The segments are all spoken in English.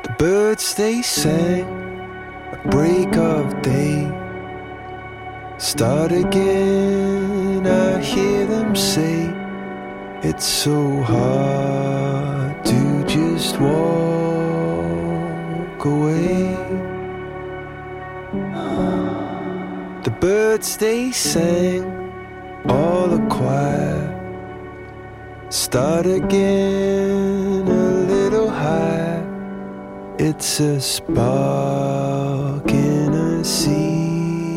The birds they sang at break of day. Start again, I hear them say, It's so hard to just walk away. The birds they sang, all a choir. Start again. It's a spark in a sea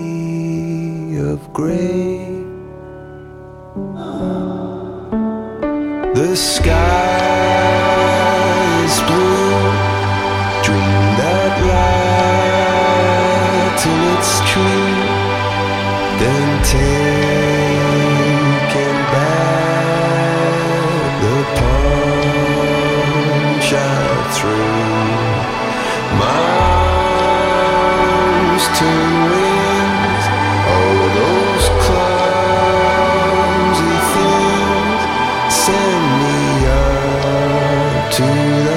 of gray. The sky is blue. Dream that light till it's true. Then take to the